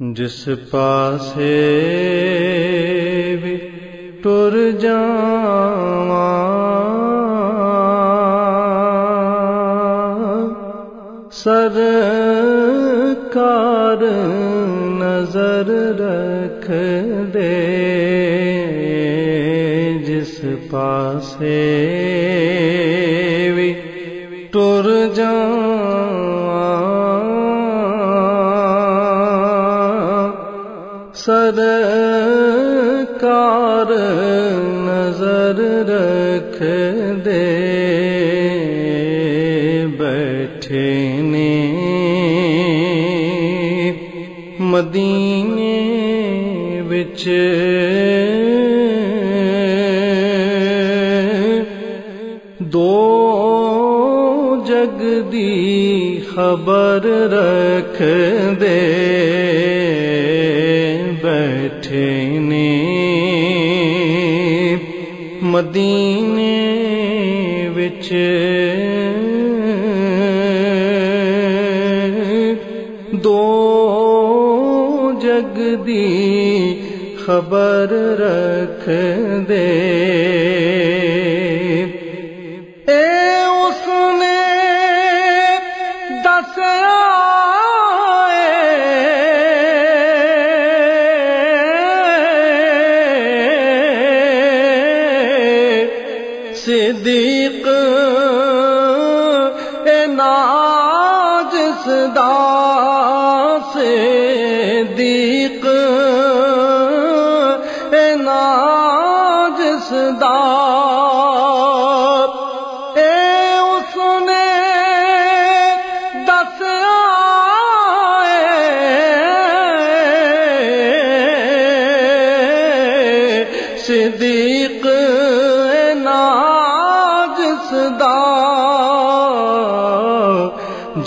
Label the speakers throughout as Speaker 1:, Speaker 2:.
Speaker 1: جس پاسے بھی ٹر سر کار نظر رکھ دے جس پاسے کار نظر رکھ دے۔ بیٹھے نے مدینے بچ دو جگ دی خبر رکھ دے۔ مدینے وچ دو جگ دی خبر رکھ دے۔ ناج صدا سے ناج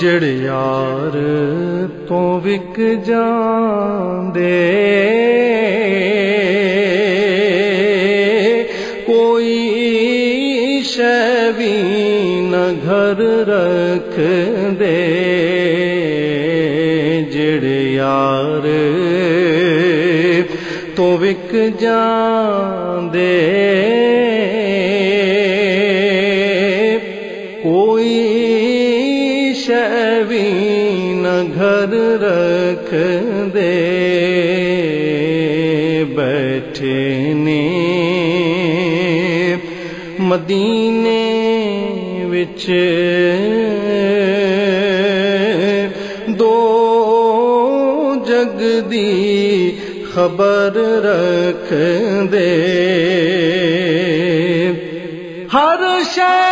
Speaker 1: جڑ یار تو وک جان کوئی شبی نہ گھر رکھ دے جڑ یار تو وک گھر رکھ دے بیٹھے نے مدینے وچ دو جگ دی خبر رکھ دے۔ ہر شے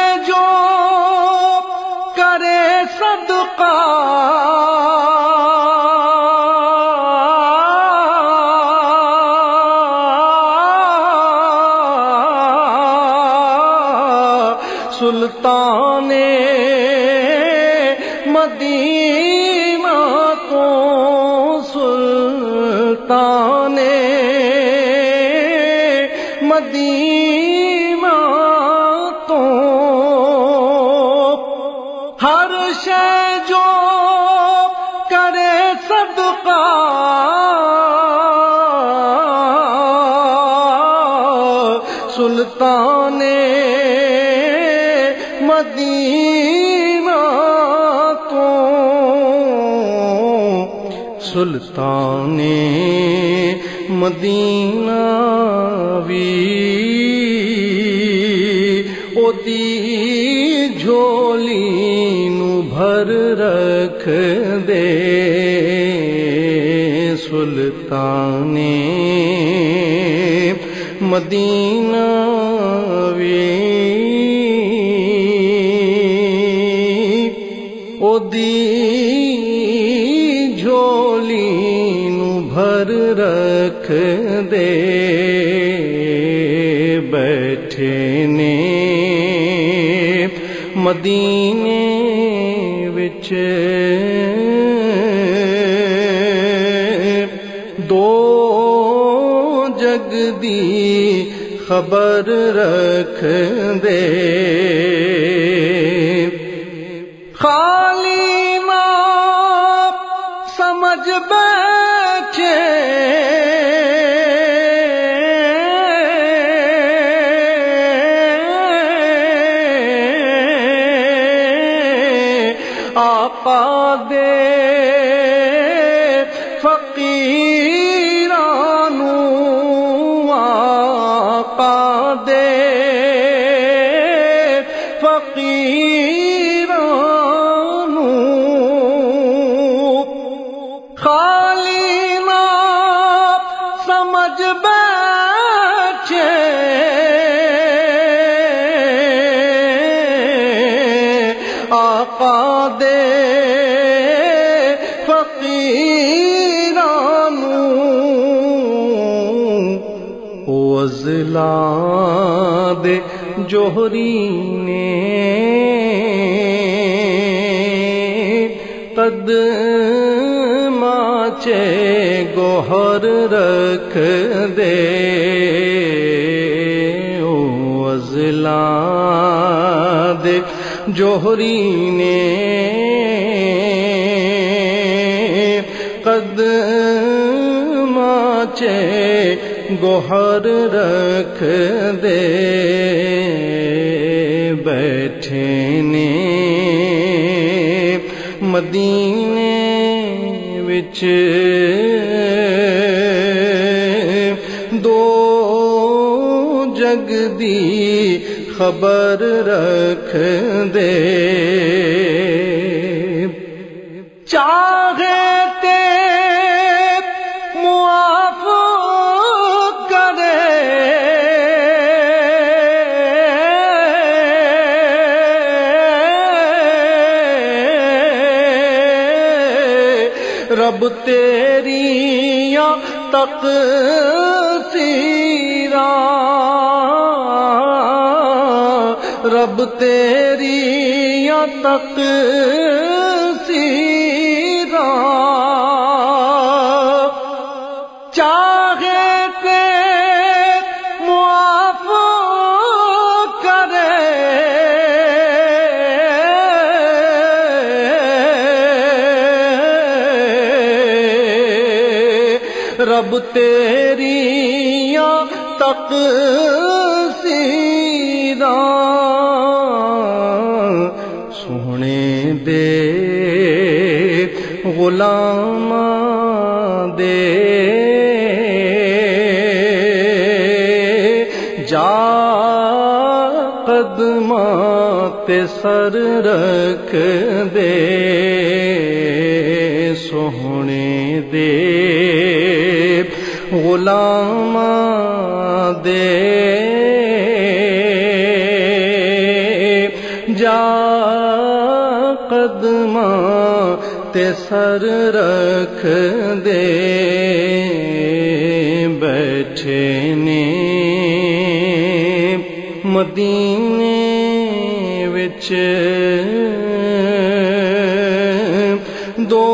Speaker 1: سلطان مدینہ کو سلطان مدینہ تو ہر شے جو سلطان مدینہ بھی اوتی جھولی نو بھر رکھ دے۔ سلطان مدینہ دی رکھ دے بیٹھے نے مدینے وچ دو جگ دی خبر رکھ دے آقا دے فقیرانو آقا دے فقیر آقا دے فقیرانو وزلا دے جوہری نے قد ماچے گوہر رکھ دے وزلا دے جوہری نے قد ماچے گوہر رکھ دے بیٹھے نے مدینے وچ خبر رکھ دے۔ چاہے تے معاف کرے۔ رب تیری تک رب تیری تک سیرا چاہے تے معاف کرے۔ رب تیری تک سیرا غلام دے۔ جا قدمات سر رکھ دے سونے دے۔ غلام دے۔ جا قدم تے سر رکھ دے، بیٹھے نے۔ مدینے وچ دو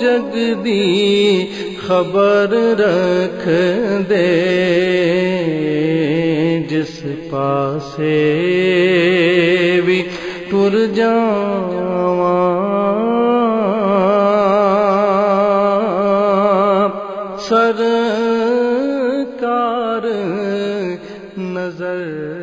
Speaker 1: جگ دی خبر رکھ دے، جس پاسے بھی ٹر جاواں سرکار نظر